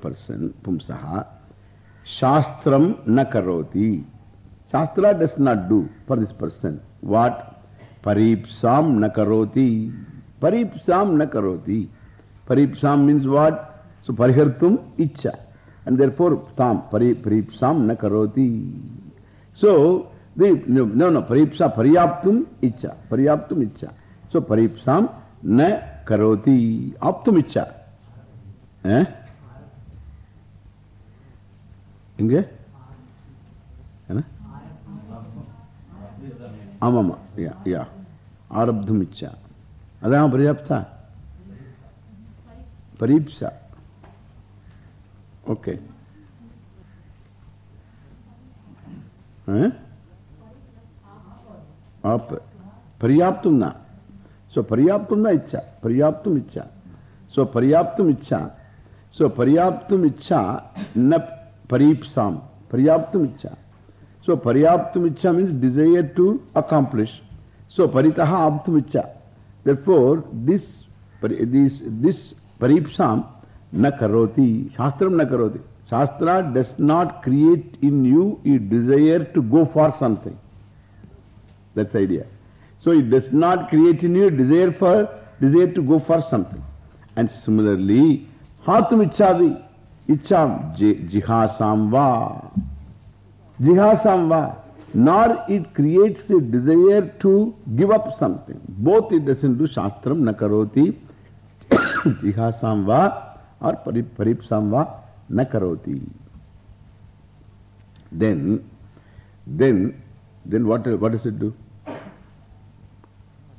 Person, Pumsaha. Shastram Nakaroti. Shastra does not do for this person. What? Paripsam Nakaroti. Paripsam Nakaroti. Paripsam means what? So Parihartum Icha. And therefore, Tam, pari, Paripsam Nakaroti. So, परीक्षा पर्याप्त इच्छा पर्याप्त इच्छा सो परीक्षा न करोति आप्तुम इच्छा इंगे आम आम या आरब्धम इच्छा अद पर्याप्त परीक्षा okay. आप पर्याप्तुम ना सो पर्याप्तुम ना इच्छा पर्याप्तुम इच्छा सो पर्याप्तुम इच्छा सो पर्याप्तुम इच्छा न परीप्साम पर्याप्तुम इच्छा सो पर्याप्तुम इच्छा means desire to accomplish so परितः आप्तुम इच्छा therefore this this this paripsam na karoti shastram na karoti shastra does not create in you a desire to go for something That's the idea. So it does not create in you desire for, desire to go for something. And similarly, hatum ichavi, icham jihasam va, jihasam nor it creates a desire to give up something. Both it doesn't do shastram nakaroti, jihasam va, or paripsam nakaroti. Then, then, then what, what does it do?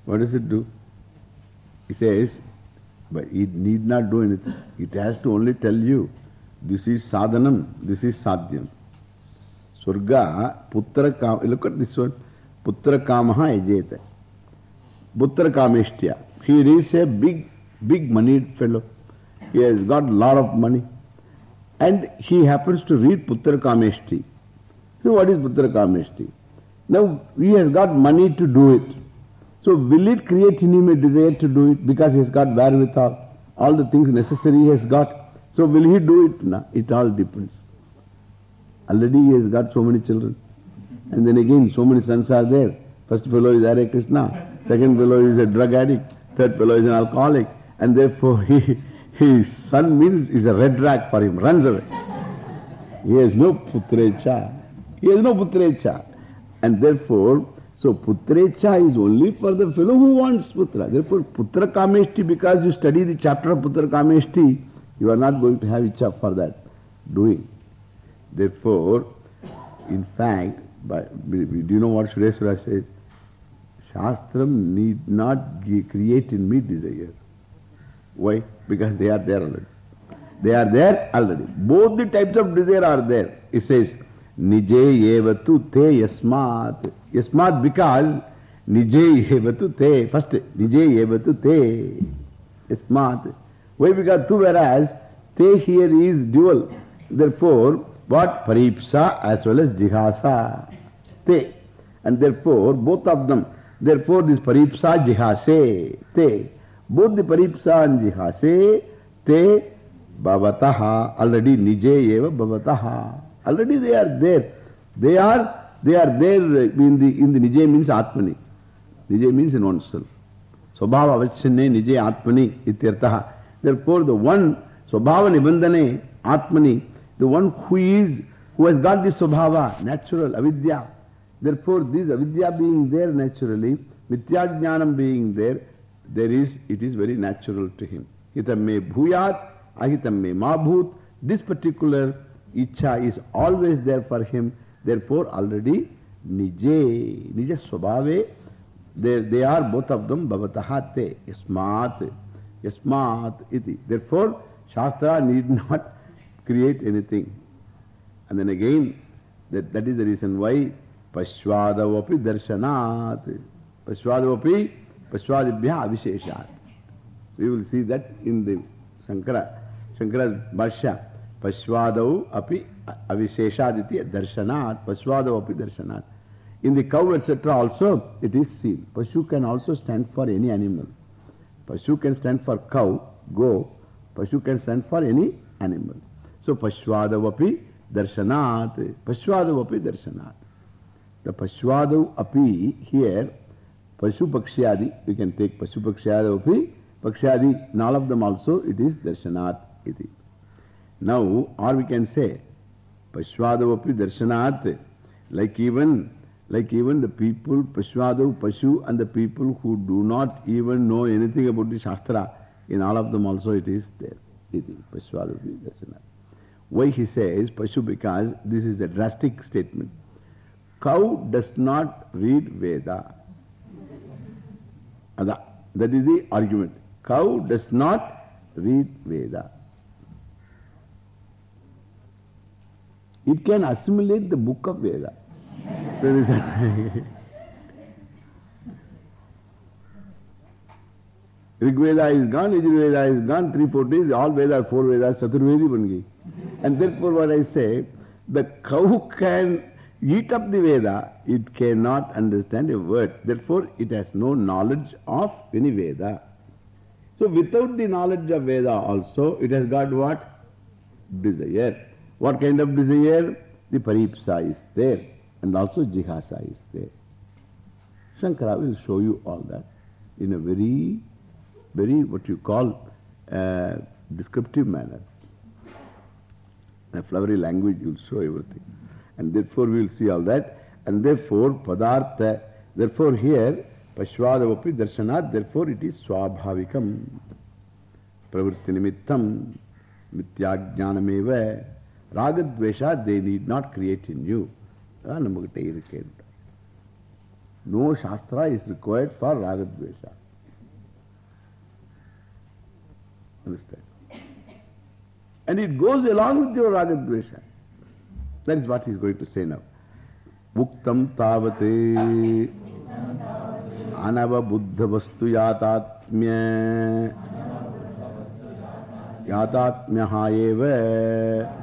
What does it do? He says, but it need not do anything. It has to only tell you, this is sadhanam, this is sadhyam. Surga, putra kam, look at this one, putra kamaha ejeta. Putra kameshtya. He is a big, big moneyed fellow. He has got lot of money. And he happens to read putra kameshti. So what is putra kameshti? Now he has got money to do it. So will it create in him a desire to do it because he has got wherewithal, all the things necessary he has got. So will he do it? No, it all depends. Already he has got so many children. And then again so many sons are there. First fellow is Hare Krishna, second fellow is a drug addict, third fellow is an alcoholic. And therefore he, his son means is a red rag for him, runs away. He has no putrecha. He has no putrecha. And therefore, so putrecha is only for the fellow who wants putra. Therefore, putra kameshti, because you study the chapter of putra kameshti, you are not going to have icha for that doing. Therefore, in fact, by, do you know what Sureshwara says? Shastram need not create in me desire. Why? Because they are there already. They are there already. Both the types of desire are there. It says, निजे ये वतु ते यस्मात। यस्मात because निजे ये वतु ते। First निजे ये वतु ते। यस्मात। वही बिकॉज़ तू whereas here is dual therefore what परीपसा as well as जिहासा ते and therefore both of them therefore this परीपसा जिहासे ते बोध परीपसा एंड जिहासे ते भवतः ऑलरेडी निजे एव भवतः Already they are there. They are, they are there in the, in the Nije means Atmani. Nije means in oneself. Swabhava avachinne Nije Atmani ityartaha. Therefore the one, Swabhava nibandhane Atmani, the one who is, who has got this Swabhava, natural, avidya. Therefore this avidya being there naturally, Mithya jnanam being there, there is, it is very natural to him. Hitam me bhuyat, ahitam me ma bhut. This particular Icha is always there for him. Therefore, already Nije, Nija Swabhave, they, they are both of them Bhavatahate, Yasmat, Yasmat, iti. Therefore, Shastra need not create anything. And then again, that, that is the reason why Pashvadavapi Darshanat, Pashvadavapi, Pashvadibhya Avisheshat. We will see that in the Shankara, Shankara's Bhashya. Pashvadau api avisheshaditi darshanat. Pashvadau api darshanat. In the cow, etc., also it is seen. Pashu can also stand for any animal. Pashu can stand for cow, go. Pashu can stand for any animal. So, Pashvadavapi darshanat. Pashvadavapi darshanat. The Pashvadav api here, Pashu Pakshyadi, we can take Pashu Pakshyadav Pakshyadi, in all of them also it is darshanat iti. Now, or we can say Pashvadavapi darshanat, like even, like even the people, Pashvadav, Pashu, and the people who do not even know anything about the Shastra, in all of them also it is there. Iti, Pashvadavi darshanat. Why he says Pashu? Because this is a drastic statement. Cow does not read Veda. That is the argument. Cow does not read Veda. It can assimilate the book of Veda. There is gone, Yajur Veda is gone, three, four days, all Vedas, four Vedas, Chaturvedi ban gayi. And therefore what I say, the cow can eat up the Veda, it cannot understand a word. Therefore it has no knowledge of any Veda. So without the knowledge of Veda also, it has got what? Desire. What kind of desire? The paripsa is there. And also jihasa is there. Shankara will show you all that in a very, very what you call uh, descriptive manner. In a flowery language, you will show everything. And therefore, we will see all that. And therefore, padartha, therefore here, pashvadavapi darshanat, therefore it is swabhavikam, pravritti nimittam, ragadvesha, they need not create in you. Ah, no Shastra is required for ragadvesha. Understand? And it goes along with your ragadvesha. That is what he is going to say now. Muktam tavate anava buddha vastu yatatmya yatatmya haeva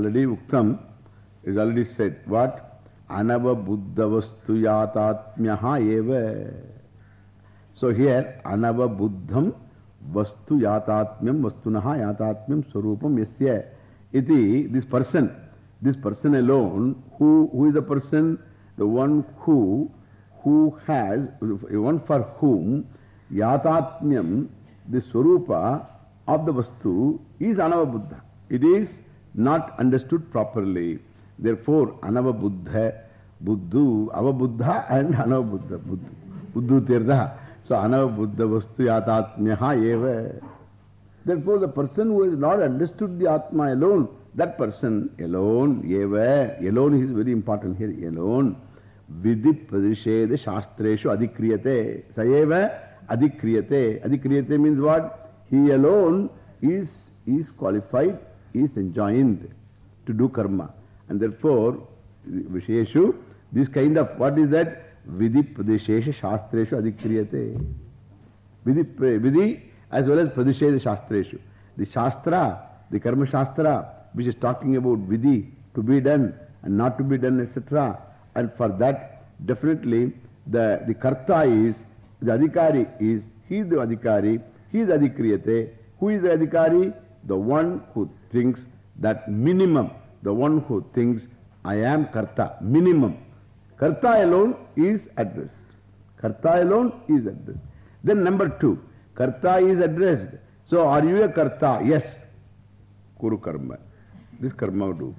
already Uktam is already said what anava buddha vastu yatatmyaha eva so here anava buddham vastu yatatmyam vastunaha yatatmyam swarupam yasya iti this person this person alone who, who is the person the one who who has one for whom yatatmyam the swarupa of the vastu is anava buddha it is not understood properly. Therefore anava buddha buddhu avabuddha and anava buddha buddhu buddhu tirtha. So anava buddha vastu yatatmyaha eva. Therefore the person who has not understood the atma alone that person alone eva alone is very important here alone. Vidhi pradisheda shastreshu adikriyate saeva adikriyate adikriyate means what? He alone is, is qualified, is enjoined to do karma. And therefore, Visheshu, this kind of, what is that? Vidhi Pradeshesha Shastreshu Adikriyate. Vidhi, vidhi as well as Pradeshesha Shastreshu. The Shastra, the Karma Shastra, which is talking about Vidhi, to be done and not to be done, etc. And for that, definitely, the, the Karta is, the Adhikari is, he is the Adhikari, he is Adhikriyate. Who is the Adhikari? The one who thinks that minimum, the one who thinks, I am Karta, minimum. Karta alone is addressed. Karta alone is addressed. Then number two, Karta is addressed. So are you a Karta? Yes. Kuru Karma. This Karma do.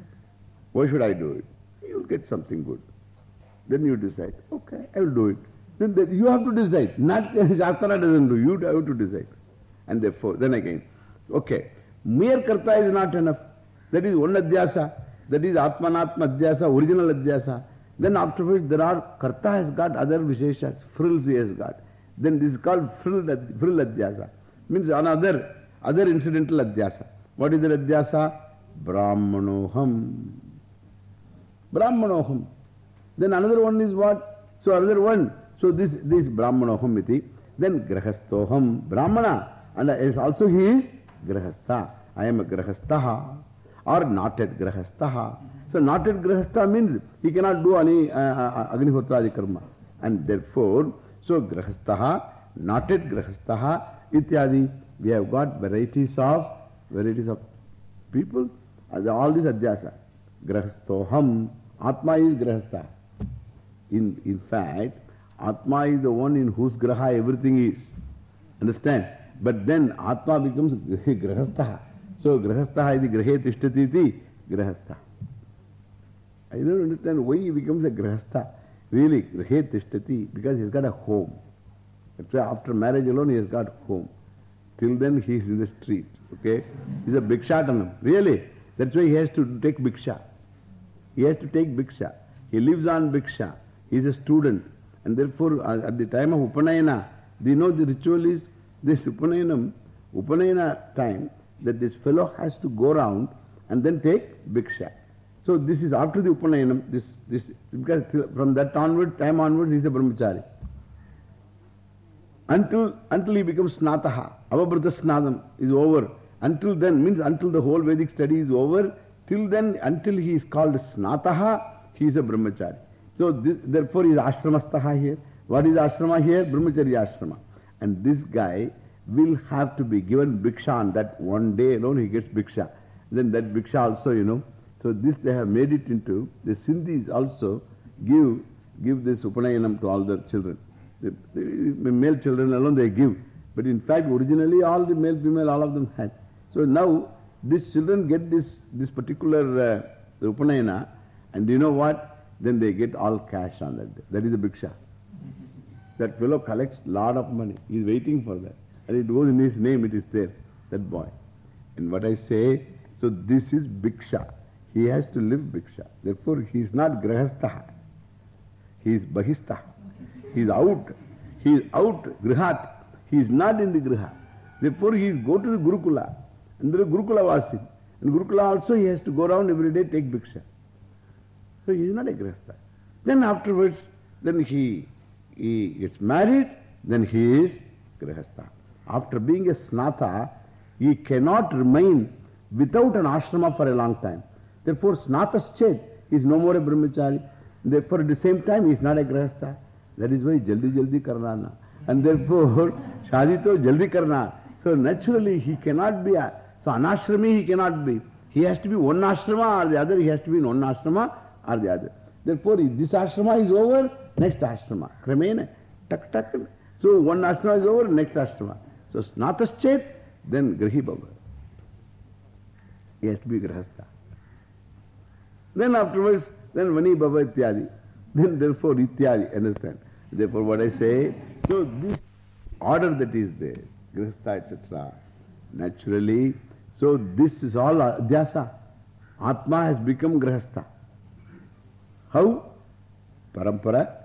Why should I do it? You will get something good. Then you decide, okay, I will do it. Then, you have to decide. Not Shastra doesn't do, you have to decide. And therefore, then again, okay, mere karta is not enough. That is one adhyasa. That is Atmanatma adhyasa, original adhyasa. Then afterwards there are, Karta has got other Visheshas, frills he has got. Then this is called frill, frill Adhyasa. Means another, other incidental Adhyasa. What is the Adhyasa? Brahmanoham. Brahmanoham. Then another one is what? So another one. So this, this Brahmanoham iti. Then Grahastoham. Brahmana. And also he is Grahastha. I am a Grahastaha. Or not at Grahastaha. So not at Grahastha means he cannot do any uh, uh, karma. And therefore, so Grahastaha, not at Grahastaha, ityadi. We have got varieties of, varieties of people. All these adhyasa. Grahastoham. Atma is Grahastha. In, in fact, Atma is the one in whose Graha everything is. Understand? But then Atma becomes Grahastha. So Grahastha is the Tishtati iti I don't understand why he becomes a Grahastha. Really, Tishtati, because he's got a home. After marriage alone he has got home. Till then he is in the street. Okay? He's a Bhikshatanam. Really. That's why he has to take Bhiksha. He has to take Bhiksha. He lives on Bhiksha. He is a student. And therefore, uh, at the time of Upanayana, you know the ritual is this Upanayanam, Upanayana time, that this fellow has to go around and then take Bhiksha. So this is after the Upanayanam, this, this, because from that onward, time onwards, he is a Brahmachari. Until, until he becomes Snataha, Avabrata Snadam is over. Until then, means until the whole Vedic study is over, till then, until he is called Snataha, he is a Brahmachari. So this, therefore he is Ashramastaha here. What is Ashrama here? Brahmacharya Ashrama. And this guy will have to be given Bhiksha on that one day alone he gets Bhiksha. Then that Bhiksha also, you know. So this they have made it into, the Sindhis also give, give this Upanayanam to all their children. The, the male children alone they give. But in fact, originally all the male, female, all of them had. So now these children get this, this particular uh, Upanayana and you know what? Then they get all cash on that day. That is the Bhiksha. That fellow collects lot of money. He is waiting for that. And it goes in his name, it is there, that boy. And what I say, so this is Bhiksha. He has to live Bhiksha. Therefore, he is not Grahastha. He is Bahistha. He is out. He is out, Grihat. He is not in the Griha. Therefore, he go to the Gurukula. And there is Gurukula Vasi. And Gurukula also he has to go around every day take Bhiksha. So he is not a Grahastha. Then afterwards, then he, he gets married, then he is Grahastha. After being a Snata, he cannot remain without an ashrama for a long time. Therefore, Snatas Chet is no more a Brahmachari. Therefore, at the same time, he is not a Grahastha. That is why Jaldi Jaldi Karnana. And therefore, Shadi to Jaldi Karna. So naturally, he cannot be a. So, Anashrami he cannot be. He has to be one ashrama or the other. He has to be in one ashrama or the other. Therefore, this ashrama is over, next ashrama. Kramena. Tak tak. So, one ashrama is over, next ashrama. So, snataschet, then Grahi Baba. He has to be Grahastha. Then afterwards, then Vani Baba Ityadi. Then therefore Ityadi, understand? Therefore what I say, so this order that is there, Grihastha, etc. Naturally, so this is all Adhyasa. Atma has become Grihastha. How? Parampara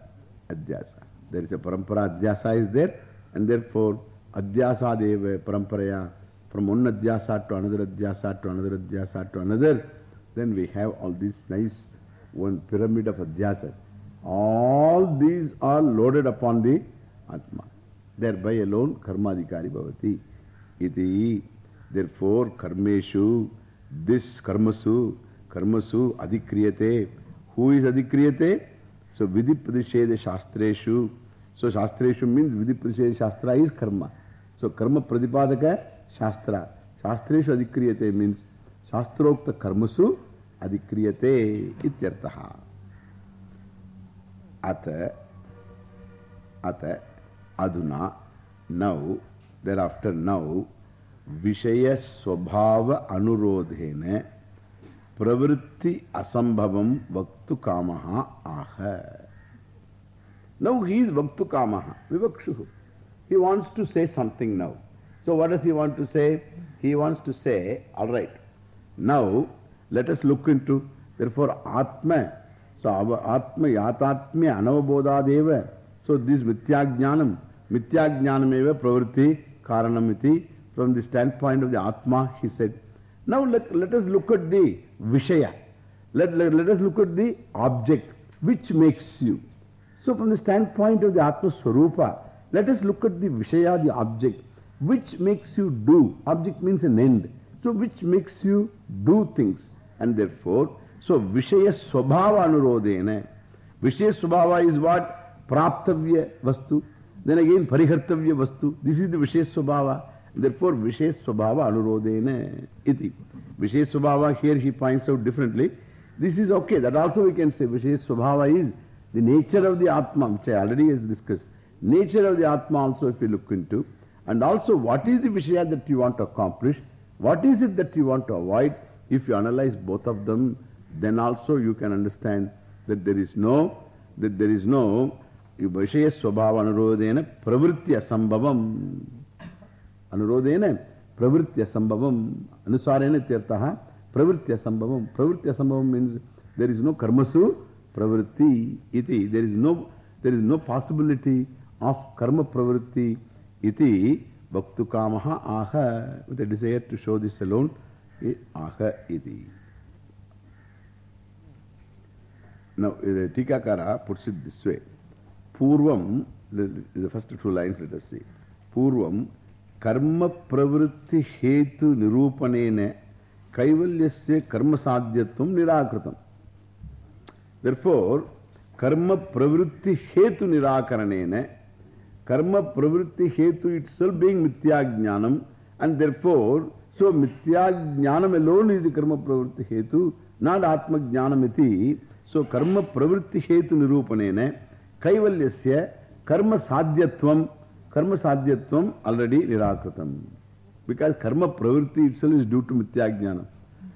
Adhyasa. There is a Parampara Adhyasa is there, and therefore Adhyasa Deva Paramparaya, from one Adhyasa to another Adhyasa to another Adhyasa to another. Then we have all this nice one pyramid of adhyasa. All these are loaded upon the Atma. Thereby alone karmadikari bhavati. Iti. Therefore, karmeshu, this karmasu, karmasu adikriyate. Who is adikriyate? So, vidipradisheda shastreshu. So, shastreshu means vidipradisheda shastra is karma. So, karma pradipadaka shastra. Shastreshu adikriyate means Shastrokta karmasu adikriyate ityartaha. Ata, ata, aduna, now, thereafter now, Vishaya Swabhava Anurodhena प्रवृत्ति असंभव वक्तु काम आह। नौ he वक्तु काम, विवक्षु। He wants to say something now so what does he want to say he wants to say all right now let us look into therefore आत्म so आत्म यातात्म्य अनवबोधादेव so this मिथ्याज्ञान मिथ्याज्ञानमेव प्रवृत्ति कारणमिति from the standpoint of the आत्मा he said Now, let, let us look at the Vishaya. Let, let, let us look at the object which makes you. So, from the standpoint of the Atma Swarupa, let us look at the Vishaya, the object, which makes you do. Object means an end. So, which makes you do things. And therefore, so Vishaya Swabhava Anurodhena. Vishaya Swabhava is what? Praptavya Vastu. Then again, Parihartavya Vastu. This is the Vishaya Swabhava. Therefore, Vishaya Swabhava Anurodhena iti. vishayasubhava here he points out differently. This is okay. That also we can say vishayasubhava is the nature of the Atma, which I already has discussed. Nature of the Atma also if you look into. And also what is the Vishaya that you want to accomplish? What is it that you want to avoid? If you analyze both of them, then also you can understand that there is no, that there is no Vishaya Swabhava Anurodhena Pravritya Sambhavam. Anurodhena Pravritya Sambhavam. Anusarena Tirtaha Pravritya Sambhavam. Pravritya Sambhavam means there is no karmasu pravritti iti. There is no, there is no possibility of karma pravritti iti. Bhaktu kamaha aha. With a desire to show this alone. Aha iti. Now, the Tikakara puts it this way. Purvam, the, the first two lines let us see. Purvam, कर्म प्रवृत्ति हेतु निरूपणेन कैवल्यस्य कर्म साध्यत्वम निराकृतम therefore कर्म प्रवृत्ति हेतु निराकरणेन कर्म प्रवृत्ति हेतु itself being मिथ्या ज्ञानम and therefore so मिथ्या ज्ञानम alone is the कर्म प्रवृत्ति हेतु not आत्म ज्ञानमिति so कर्म प्रवृत्ति हेतु निरूपणेन कैवल्यस्य कर्म साध्यत्वम karma sadhyatvam already nirakritam. Because karma pravritti itself is due to mithya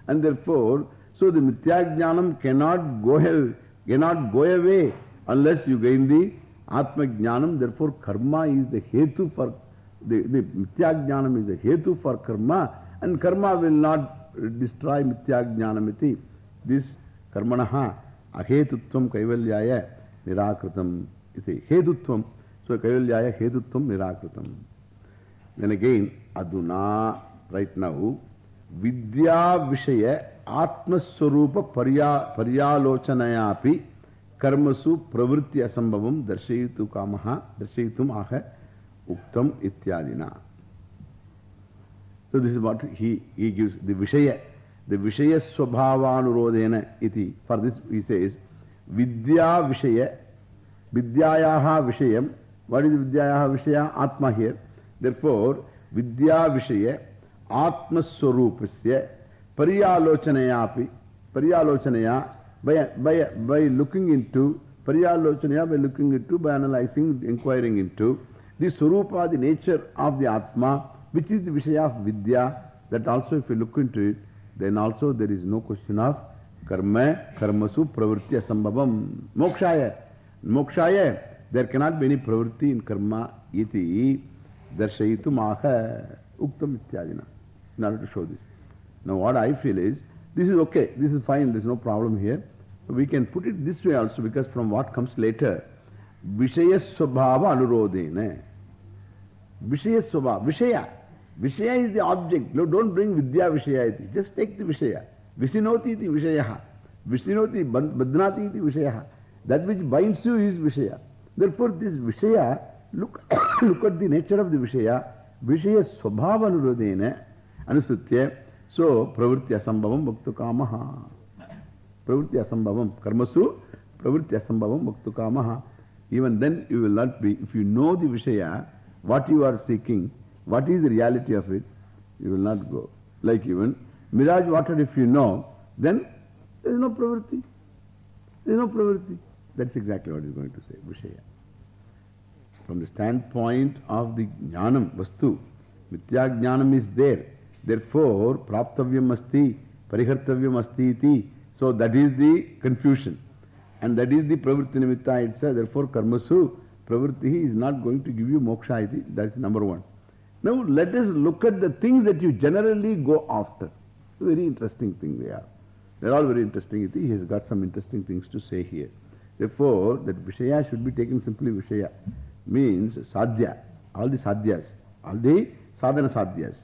And therefore, so the mithya cannot go, cannot go away unless you gain the atma jnanam. Therefore, karma is the hetu for, the, the mithya is the hetu for karma. And karma will not destroy mithya jnanamiti. This karmanaha. Ahetutvam kaivalyaya nirakritam iti. Hedutvam. So kaivalyaya hedutvam nirakritam. Then again, aduna, right now, vidya vishaya atmaswarupa paryalochanayapi karmasu pravritti asambhavam darshayitu kamaha darshayitum aha uktam ityadina. So this is what he, he gives, the vishaya. The Vishaya Swabhavanurodhena iti. For this he says, Vidya Vishaya, Vidyayaha Vishayam. What is Vidyayaha Vishaya? Atma here. Therefore, Vidya Vishaya, Atma Swarupasya, Pariyalochanayapi, Pariyalochanaya, by, by, by looking into, Pariyalochanaya by looking into, by analyzing, inquiring into, the Swarupa, the nature of the Atma, which is the Vishaya of Vidya, that also if you look into it, then also there is no question of karma, karmasu, pravritti asambhavam. Mokshaya. Mokshaya. There cannot be any pravritti in karma iti darshayitum aha uktam ityadina. In order to show this. Now what I feel is, this is okay, this is fine, there is no problem here. We can put it this way also because from what comes later, Vishaya Swabhava Anurodhena. Vishaya Swabhava, Vishaya. Vishaya is the object. No, don't bring Vidya Vishaya. Iti. Just take the Vishaya. Visinoti iti Vishayaha. Visinoti Badnati iti Vishayaha. That which binds you is Vishaya. Therefore, this Vishaya, look, look at the nature of the Vishaya. Vishaya Swabhava Anurodhena Anusutya. So, Pravritti Asambhavam Bhaktu Kamaha. Pravritti Asambhavam. Karmasu Pravritti Asambhavam Bhaktu Kamaha. Even then, you will not be, if you know the Vishaya, what you are seeking, what is the reality of it? You will not go. Like even mirage water, if you know, then there is no pravritti. There is no pravritti. That's exactly what he's going to say, Vishaya. From the standpoint of the jnanam, vastu, mitya jnanam is there. Therefore, praptavyam asti, parihartavyam asti iti. So that is the confusion. And that is the pravritti nimitta itself. Therefore, karmasu, pravritti is not going to give you moksha iti. That's number one. Now let us look at the things that you generally go after. Very interesting thing they are. They're all very interesting. He has got some interesting things to say here. Therefore, that Vishaya should be taken simply Vishaya. Means Sadhya. All the Sadhyas. All the Sadhana Sadhyas.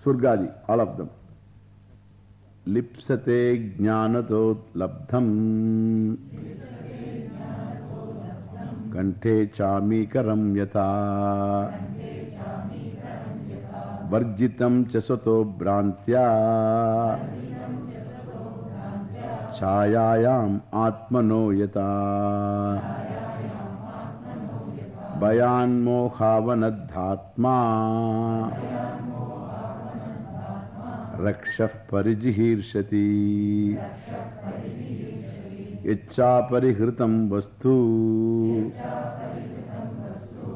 Surgadi. All of them. Lipsate jnanatot labdham. Kante chamikaram yata. Varjitam chasato brantya. Chayayam atmano yata. भयान मोहावन धात्मा रक्ष परिजिहर्षति। इच्छा परिहृत वस्तु।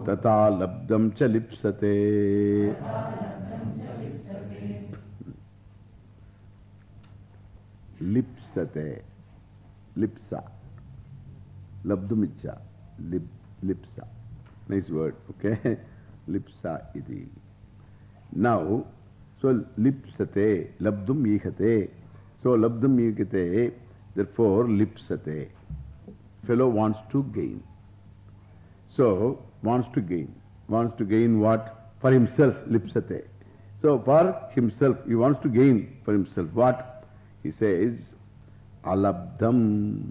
तथा लब्धम च लिप्सते। लिप्सते। लिप्सा। लब्धुमिच्छा। लिप लिप्सा। Nice word, okay? Lipsa iti. Now, so lipsate, labdum yihate. So labdum yihate, therefore lipsate. Fellow wants to gain. So, wants to gain. Wants to gain what? For himself, lipsate. So, for himself, he wants to gain for himself. What? He says, alabdam.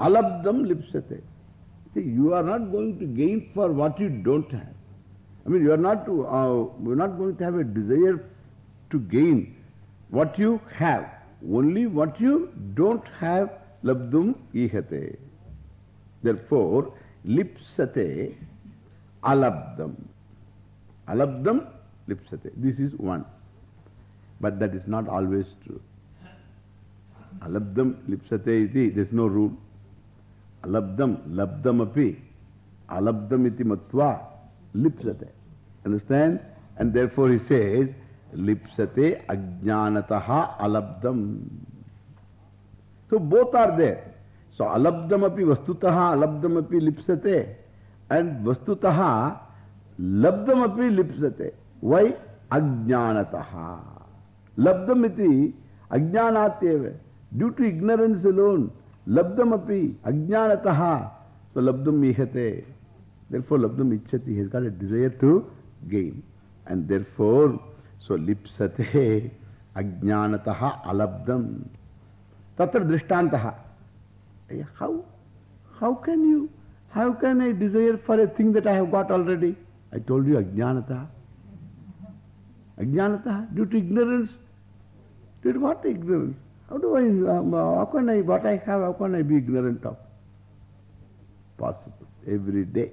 Alabdam lipsate. See, you are not going to gain for what you don't have. I mean, you are not, to, uh, you are not going to have a desire to gain what you have. Only what you don't have, labdum ihate. Therefore, lipsate alabdam. Alabdam lipsate. This is one. But that is not always true. Alabdam lipsate iti, there is no rule. लब्धम लब्धम अपी अलब्धम इति मत्वा लिप्सते। Understand and there he says लिप्सते अज्ञानतः अलब्धम so both are there so अलब्धम अपी वस्तुतः अलब्धम अपी लिप्सते। एंड वस्तुतः लब्धम अपी लिप्सते। वही अज्ञानतः। लब्धम इति अज्ञानात्यव ड्यू टू इग्नोरेंस अलोन लब्धम अपी अज्ञानतः, सो लब्धम ईहते। देर फोर लब्धम इच्छति got a desire to gain and therefore so लिप्सते अज्ञानतः अलब्धम तत्र दृष्टांत how how can you how can I desire for a thing that I have got already I told you अज्ञानतः। अज्ञानतः due to ignorance due to what ignorance How do I, um, how can I, what I have, how can I be ignorant of? Possible. Every day.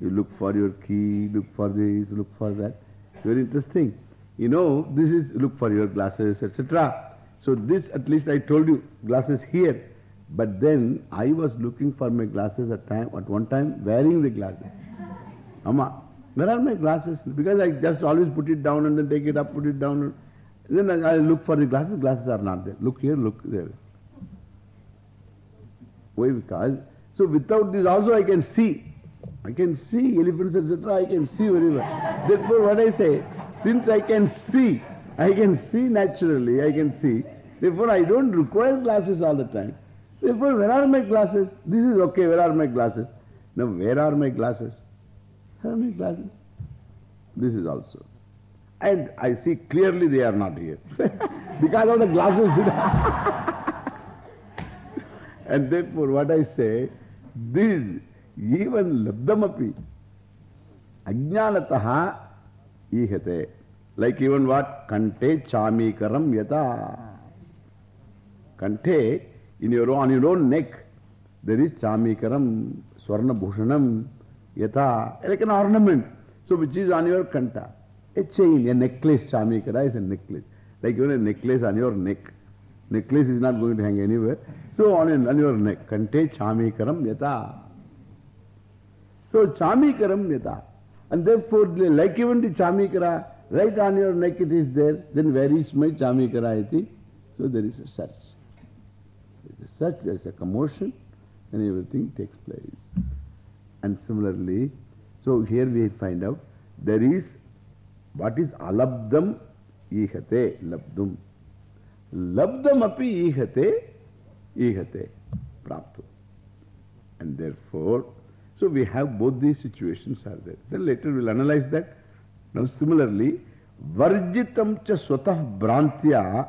You look for your key, look for this, look for that. Very interesting. You know, this is look for your glasses, etc. So this, at least I told you, glasses here. But then I was looking for my glasses at time, at one time, wearing the glasses. Amma, where are my glasses? Because I just always put it down and then take it up, put it down. Then I, I look for the glasses, glasses are not there. Look here, look there. Why? Because, so without this also I can see. I can see elephants, etc. I can see very well. Therefore, what I say, since I can see, I can see naturally, I can see. Therefore, I don't require glasses all the time. Therefore, where are my glasses? This is okay, where are my glasses? Now, where are my glasses? Where are my glasses? This is also. And I see clearly they are not here. because of the glasses. and therefore, what I say, this, even labdamapi, ajnanataha ihate. Like even what? Kante chamikaram yata. Kante, in your, on your own neck, there is chamikaram, swarna bhushanam, yata, like an ornament. So which is on your kanta. A chain, a necklace, chamikara is a necklace. Like even a necklace on your neck. Necklace is not going to hang anywhere. So on, on your neck, kante chamikaram yata. So chamikaram yata. And therefore, like even the chamikara, right on your neck it is there, then where is my chamikara iti? So there is a search. There is a search, there is a commotion, and everything takes place. And similarly, so here we find out there is what is alabdam ihate labdum. Labdam api ihate, ihate, prapto. And therefore, so we have both these situations are there. Then later we'll analyze that. Now similarly, varjitam cha swatah brantya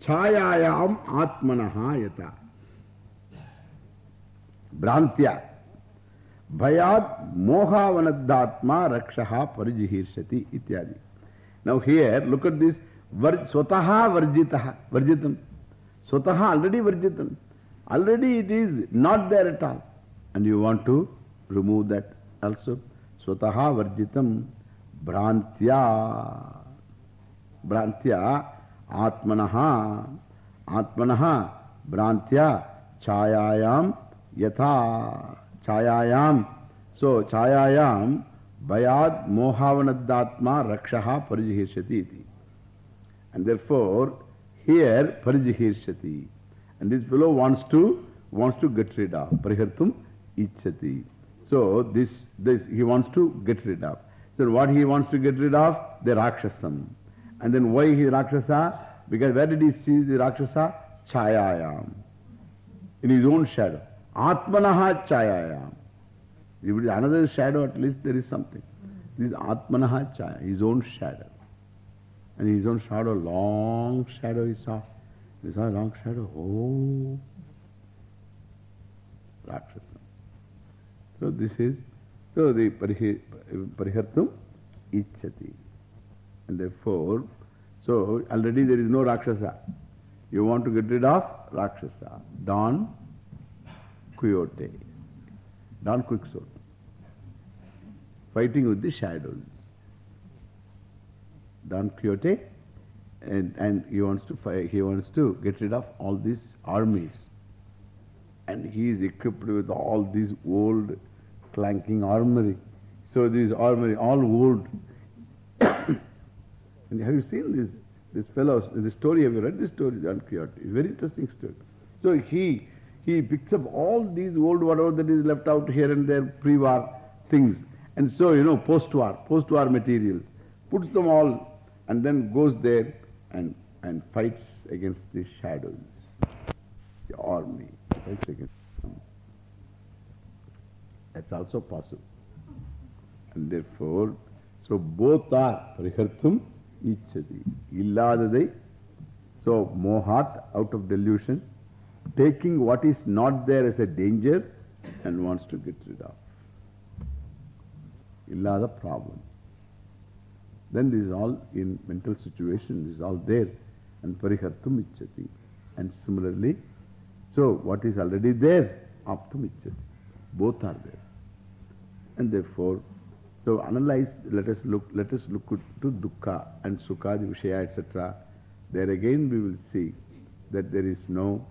chayayam atmanaha yata. Brantya. भयात मोहवनदात्मा रक्षा परिजिहिर्षति इत्यादि। Now here look at this स्वतः वर्जित वर्जित स्वतः already वर्जित already it is not there at all and you want to remove that also स्वतः वर्जित भ्रांत्या भ्रांत्या आत्मन। आत्मन भ्रांत्या छायां यथा। Chayayam. So, chayayam bayad mohavanaddatma rakshaha parijihirshati iti. And therefore, here parijihirshati. And this fellow wants to, wants to get rid of. Parihartum ichati. So, this, this, he wants to get rid of. So, what he wants to get rid of? The Rakshasam. And then why he Rakshasa? Because where did he see the Rakshasa? Chayayam. In his own shadow. Atmanaha chayayam. If it is another shadow, at least there is something. This is Atmanaha chaya, his own shadow. And his own shadow, long shadow he saw. He saw a long shadow. Oh, Rakshasa. So this is, so the Parihartam Ichati. And therefore, so already there is no Rakshasa. You want to get rid of Rakshasa. Don Quixote. Don Quixote. Fighting with the shadows. Don Quixote. And, and he wants to fight, he wants to get rid of all these armies. And he is equipped with all these old clanking armory. So this armory, all old. and have you seen this, this fellow, this story, have you read this story, Don Quixote? It's a very interesting story. So he, he picks up all these old whatever that is left out here and there, pre-war things. And so, you know, post-war, post-war materials, puts them all and then goes there and, and fights against the shadows. The army fights against them. That's also possible. And therefore, so both are Parihartham Ichati. Illadadai. So, Mohat out of delusion, taking what is not there as a danger and wants to get rid of. Illada problem. Then this is all in mental situation, this is all there. And Parihartum Ichati. And similarly, so what is already there, Aptum Ichati. Both are there. And therefore, so analyze, let us look, let us look to Dukkha and Sukha, Vishaya, etc. There again we will see that there is no,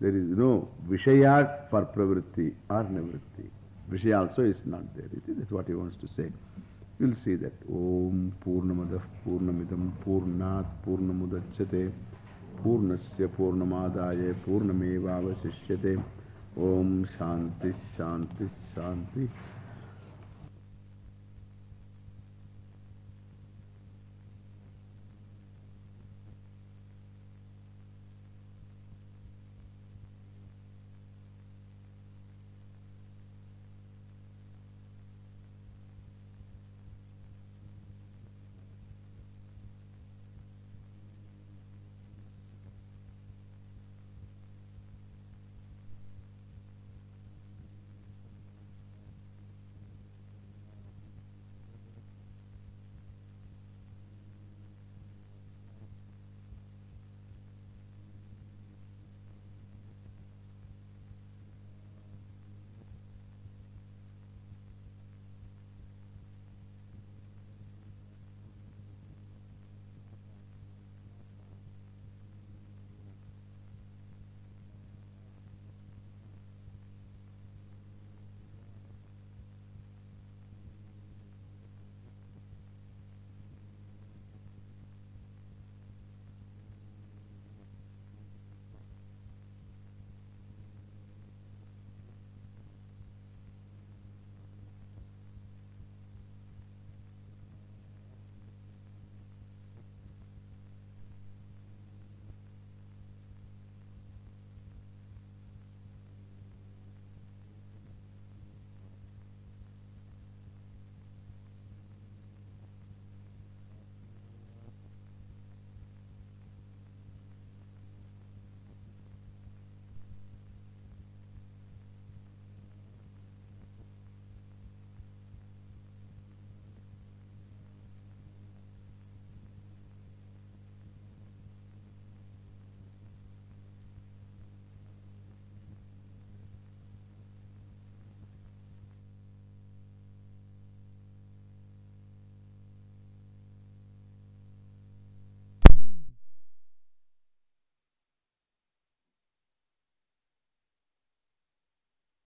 there is no Vishaya for Pravritti or Nivritti. Vishaya also is not there. It is what he wants to say. You will see that. Om Purnamadav Purnamidam Purnat Purnamudachate Purnasya Purnamadaya Purnameva Vasishyate Om Shanti Shanti Shanti